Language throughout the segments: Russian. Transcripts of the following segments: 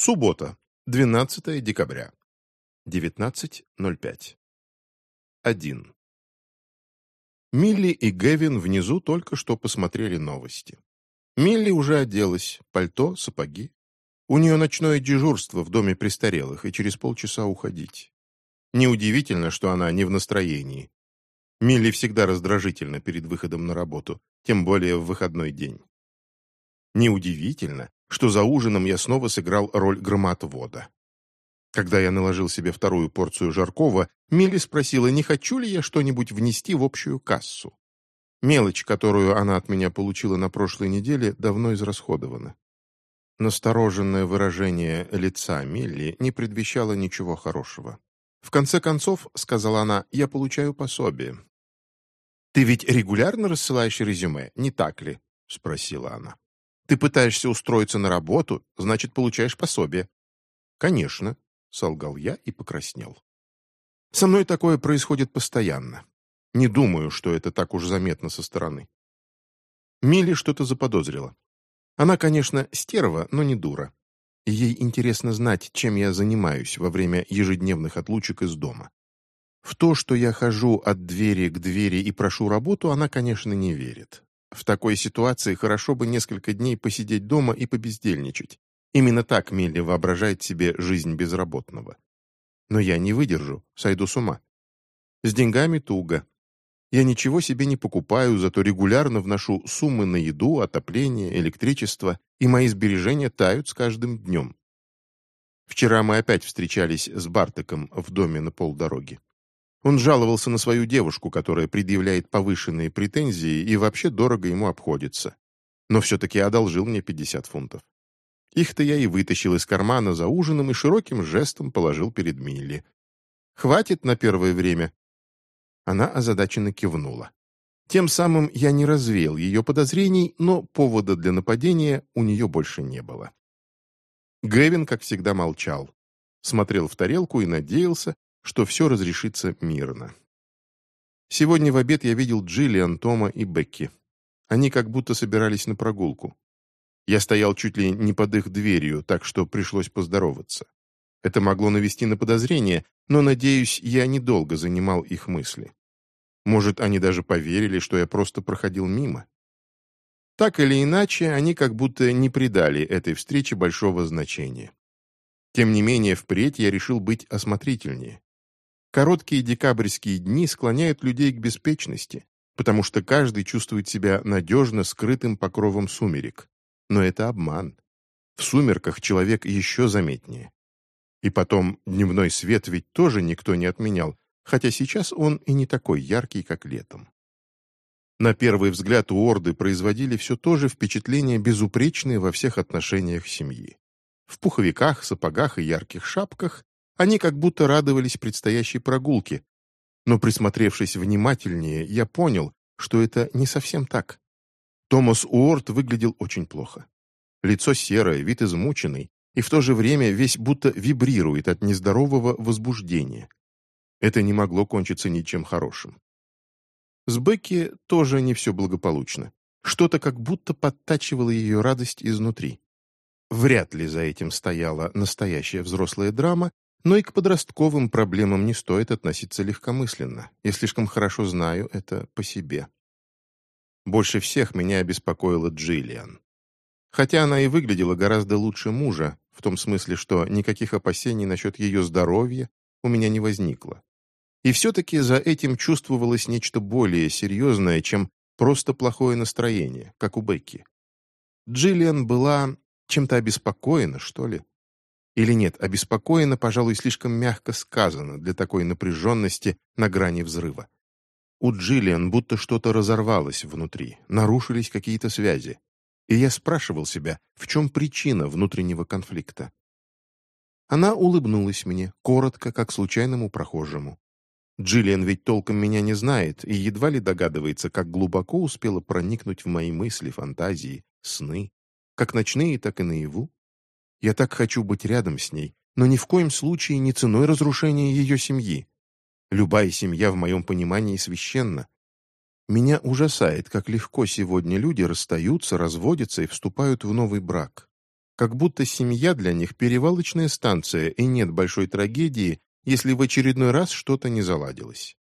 Суббота, 12 декабря. 19.05. 1. Милли и Гевин внизу только что посмотрели новости. Милли уже оделась, пальто, сапоги. У нее ночное дежурство в доме престарелых, и через полчаса уходить. Неудивительно, что она не в настроении. Милли всегда раздражительна перед выходом на работу, тем более в выходной день. Неудивительно, что за ужином я снова сыграл роль громоотвода. Когда я наложил себе вторую порцию жаркого, Милли спросила, не хочу ли я что-нибудь внести в общую кассу. Мелочь, которую она от меня получила на прошлой неделе, давно израсходована. Настороженное выражение лица Милли не предвещало ничего хорошего. «В конце концов, — сказала она, — я получаю пособие». «Ты ведь регулярно рассылаешь резюме, не так ли?» — спросила она. Ты пытаешься устроиться на работу, значит, получаешь пособие». «Конечно», — солгал я и покраснел. «Со мной такое происходит постоянно. Не думаю, что это так уж заметно со стороны». Милли что-то заподозрила. Она, конечно, стерва, но не дура. Ей интересно знать, чем я занимаюсь во время ежедневных отлучек из дома. В то, что я хожу от двери к двери и прошу работу, она, конечно, не верит. В такой ситуации хорошо бы несколько дней посидеть дома и побездельничать. Именно так Милли воображает себе жизнь безработного. Но я не выдержу, сойду с ума. С деньгами туго. Я ничего себе не покупаю, зато регулярно вношу суммы на еду, отопление, электричество, и мои сбережения тают с каждым днем. Вчера мы опять встречались с Бартеком в доме на полдороги. Он жаловался на свою девушку, которая предъявляет повышенные претензии и вообще дорого ему обходится. Но все-таки одолжил мне 50 фунтов. Их-то я и вытащил из кармана за ужином и широким жестом положил перед Милли. «Хватит на первое время». Она озадаченно кивнула. Тем самым я не развеял ее подозрений, но повода для нападения у нее больше не было. Гэвин, как всегда, молчал. Смотрел в тарелку и надеялся, что все разрешится мирно. Сегодня в обед я видел Джиллиан, Тома и Бекки. Они как будто собирались на прогулку. Я стоял чуть ли не под их дверью, так что пришлось поздороваться. Это могло навести на подозрение, но, надеюсь, я недолго занимал их мысли. Может, они даже поверили, что я просто проходил мимо. Так или иначе, они как будто не придали этой встрече большого значения. Тем не менее, впредь я решил быть осмотрительнее. Короткие декабрьские дни склоняют людей к беспечности, потому что каждый чувствует себя надежно скрытым покровом сумерек. Но это обман. В сумерках человек еще заметнее. И потом, дневной свет ведь тоже никто не отменял, хотя сейчас он и не такой яркий, как летом. На первый взгляд у Орды производили все то же впечатление безупречное во всех отношениях семьи. В пуховиках, сапогах и ярких шапках они как будто радовались предстоящей прогулке, но присмотревшись внимательнее, я понял, что это не совсем так. Томас Уорд выглядел очень плохо. Лицо серое, вид измученный, и в то же время весь будто вибрирует от нездорового возбуждения. Это не могло кончиться ничем хорошим. С Бекки тоже не все благополучно. Что-то как будто подтачивало ее радость изнутри. Вряд ли за этим стояла настоящая взрослая драма, но и к подростковым проблемам не стоит относиться легкомысленно. Я слишком хорошо знаю это по себе. Больше всех меня обеспокоила Джиллиан. Хотя она и выглядела гораздо лучше мужа, в том смысле, что никаких опасений насчет ее здоровья у меня не возникло. И все-таки за этим чувствовалось нечто более серьезное, чем просто плохое настроение, как у Бекки. Джиллиан была чем-то обеспокоена, что ли. Или нет, обеспокоена, пожалуй, слишком мягко сказано для такой напряженности на грани взрыва. У Джиллиан будто что-то разорвалось внутри, нарушились какие-то связи. И я спрашивал себя, в чем причина внутреннего конфликта. Она улыбнулась мне, коротко, как случайному прохожему. Джиллиан ведь толком меня не знает и едва ли догадывается, как глубоко успела проникнуть в мои мысли, фантазии, сны, как ночные, так и наяву. Я так хочу быть рядом с ней, но ни в коем случае не ценой разрушения ее семьи. Любая семья в моем понимании священна. Меня ужасает, как легко сегодня люди расстаются, разводятся и вступают в новый брак. Как будто семья для них перевалочная станция, и нет большой трагедии, если в очередной раз что-то не заладилось.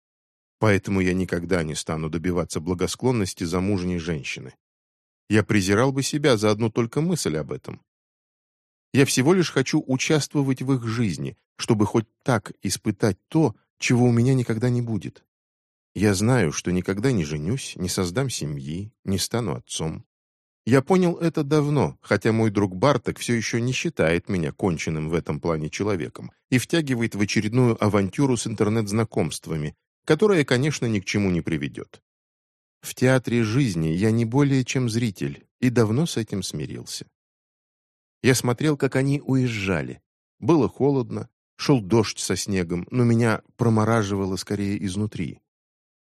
Поэтому я никогда не стану добиваться благосклонности замужней женщины. Я презирал бы себя за одну только мысль об этом. Я всего лишь хочу участвовать в их жизни, чтобы хоть так испытать то, чего у меня никогда не будет. Я знаю, что никогда не женюсь, не создам семьи, не стану отцом. Я понял это давно, хотя мой друг Барток все еще не считает меня конченным в этом плане человеком и втягивает в очередную авантюру с интернет-знакомствами, которая, конечно, ни к чему не приведет. В театре жизни я не более чем зритель и давно с этим смирился. Я смотрел, как они уезжали. Было холодно, шел дождь со снегом, но меня промораживало скорее изнутри.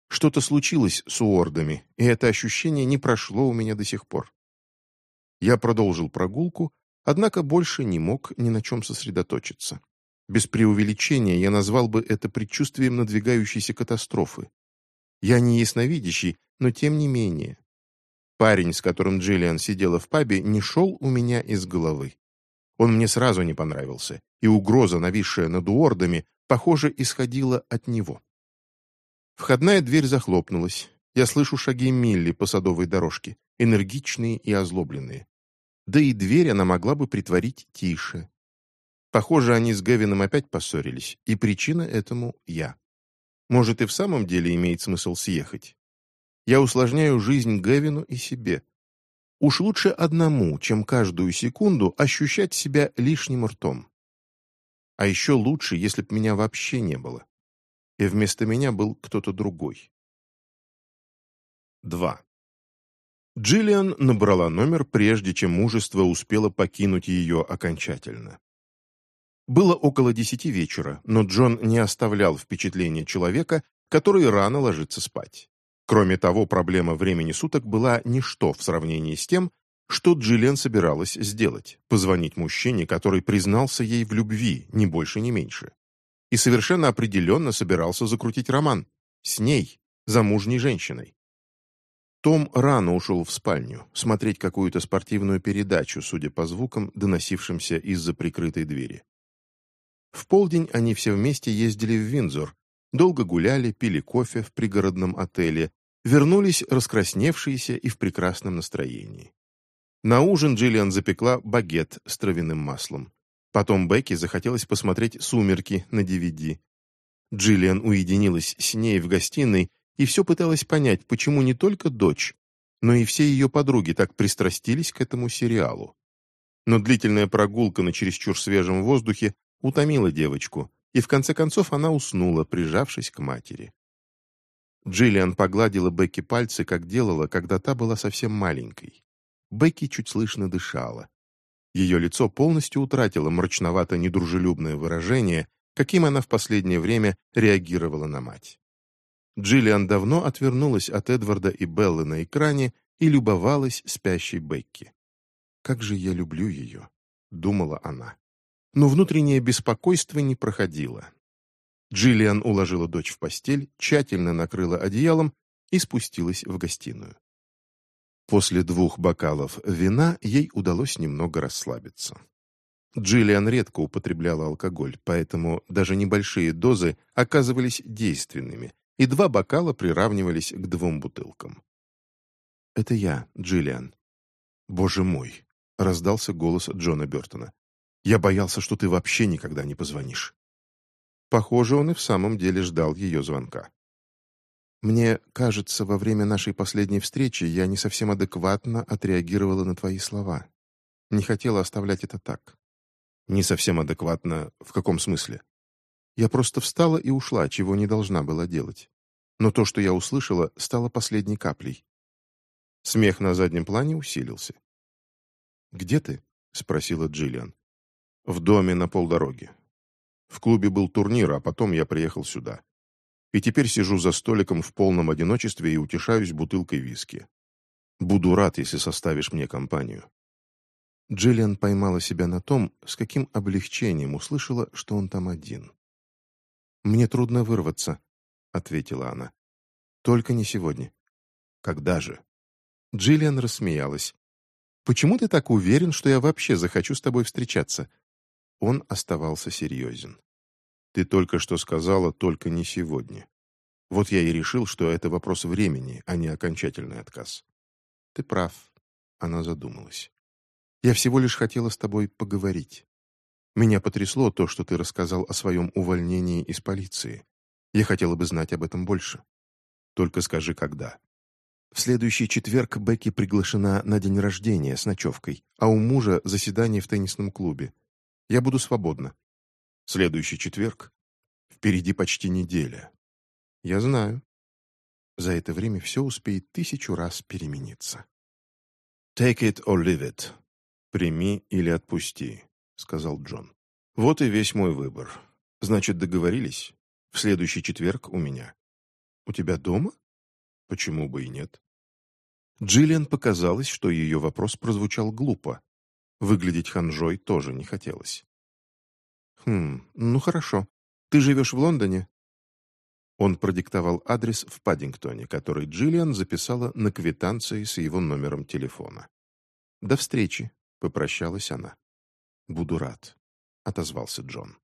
Что-то случилось с уордами, и это ощущение не прошло у меня до сих пор. Я продолжил прогулку, однако больше не мог ни на чем сосредоточиться. Без преувеличения я назвал бы это предчувствием надвигающейся катастрофы. Я не ясновидящий, но тем не менее. Парень, с которым Джиллиан сидела в пабе, не шел у меня из головы. Он мне сразу не понравился, и угроза, нависшая над Уордами, похоже, исходила от него. Входная дверь захлопнулась. Я слышу шаги Милли по садовой дорожке, энергичные и озлобленные. Да и дверь она могла бы притворить тише, Похоже, они с Гевином опять поссорились, и причина этому я. Может, и в самом деле имеет смысл съехать. Я усложняю жизнь Гевину и себе. Уж лучше одному, чем каждую секунду ощущать себя лишним ртом. А еще лучше, если б меня вообще не было. И вместо меня был кто-то другой. 2. Джиллиан набрала номер, прежде чем мужество успело покинуть ее окончательно. Было около десяти вечера, но Джон не оставлял впечатления человека, который рано ложится спать. Кроме того, проблема времени суток была ничто в сравнении с тем, что Джиллиан собиралась сделать – позвонить мужчине, который признался ей в любви, ни больше, ни меньше. И совершенно определенно собирался закрутить роман. С ней, замужней женщиной. Том рано ушел в спальню, смотреть какую-то спортивную передачу, судя по звукам, доносившимся из-за прикрытой двери. В полдень они все вместе ездили в Виндзор, долго гуляли, пили кофе в пригородном отеле, вернулись раскрасневшиеся и в прекрасном настроении. На ужин Джиллиан запекла багет с травяным маслом. Потом Бекки захотелось посмотреть «Сумерки» на DVD. Джиллиан уединилась с ней в гостиной и все пыталась понять, почему не только дочь, но и все ее подруги так пристрастились к этому сериалу. Но длительная прогулка на чересчур свежем воздухе утомила девочку, и в конце концов она уснула, прижавшись к матери. Джиллиан погладила Бекки пальцы, как делала, когда та была совсем маленькой. Бекки чуть слышно дышала. Ее лицо полностью утратило мрачновато-недружелюбное выражение, каким она в последнее время реагировала на мать. Джиллиан давно отвернулась от Эдварда и Беллы на экране и любовалась спящей Бекки. «Как же я люблю ее!» — думала она но внутреннее беспокойство не проходило. Джиллиан уложила дочь в постель, тщательно накрыла одеялом и спустилась в гостиную. После двух бокалов вина ей удалось немного расслабиться. Джиллиан редко употребляла алкоголь, поэтому даже небольшие дозы оказывались действенными, и два бокала приравнивались к двум бутылкам. «Это я, Джиллиан». «Боже мой!» — раздался голос Джона Бертона. Я боялся, что ты вообще никогда не позвонишь». Похоже, он и в самом деле ждал ее звонка. «Мне кажется, во время нашей последней встречи я не совсем адекватно отреагировала на твои слова. Не хотела оставлять это так». «Не совсем адекватно? В каком смысле?» Я просто встала и ушла, чего не должна была делать. Но то, что я услышала, стало последней каплей. Смех на заднем плане усилился. «Где ты?» — спросила Джиллиан. В доме на полдороги. В клубе был турнир, а потом я приехал сюда. И теперь сижу за столиком в полном одиночестве и утешаюсь бутылкой виски. Буду рад, если составишь мне компанию». Джиллиан поймала себя на том, с каким облегчением услышала, что он там один. «Мне трудно вырваться», — ответила она. «Только не сегодня». «Когда же?» Джиллиан рассмеялась. Почему ты так уверен, что я вообще захочу с тобой встречаться?» Он оставался серьезен. «Ты только что сказала, только не сегодня. Вот я и решил, что это вопрос времени, а не окончательный отказ». «Ты прав», — она задумалась. «Я всего лишь хотела с тобой поговорить. Меня потрясло то, что ты рассказал о своем увольнении из полиции. Я хотела бы знать об этом больше. Только скажи, когда». В следующий четверг Бекки приглашена на день рождения с ночевкой, а у мужа заседание в теннисном клубе. Я буду свободна. Следующий четверг? Впереди почти неделя. Я знаю. За это время все успеет тысячу раз перемениться. «Take it or leave it. Прими или отпусти», — сказал Джон. «Вот и весь мой выбор. Значит, договорились? В следующий четверг у меня». «У тебя дома?» Почему бы и нет? Джиллиан показалось, что ее вопрос прозвучал глупо. Выглядеть ханжой тоже не хотелось. «Хм, ну хорошо. Ты живешь в Лондоне?» Он продиктовал адрес в Паддингтоне, который Джиллиан записала на квитанции с его номером телефона. «До встречи», — попрощалась она. «Буду рад», — отозвался Джон.